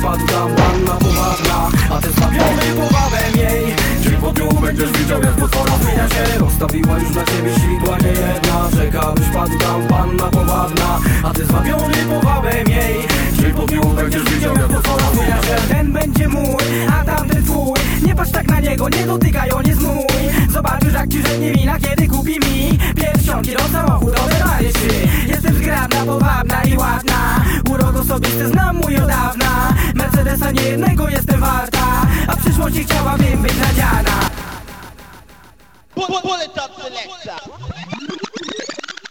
trwa druga wanna poważna. A ten zbawiony powabem jej. Dzień po dniu będziesz widział jak potwora zmienia się. Rozstawiła już na ciebie sidła nie jedna. Rzeka byś padł tam wanna poważna. A ty zbawiony powabem jej. Dzień po dniu będziesz widział jak potwora zmienia się. Ten będzie mój, a tamten twój. Nie patrz tak na niego, nie dotykaj, on jest mój Zobaczysz jak ci rzeknie wina, kiedy kupi mi. Pierścionki do samochodu, oderwalisz Jestem zgrabna, powabna i ładna osobisty znam mój od dawna Mercedesa nie jednego jestem warta A w przyszłości chciałabym być nadziana Bullet up selector.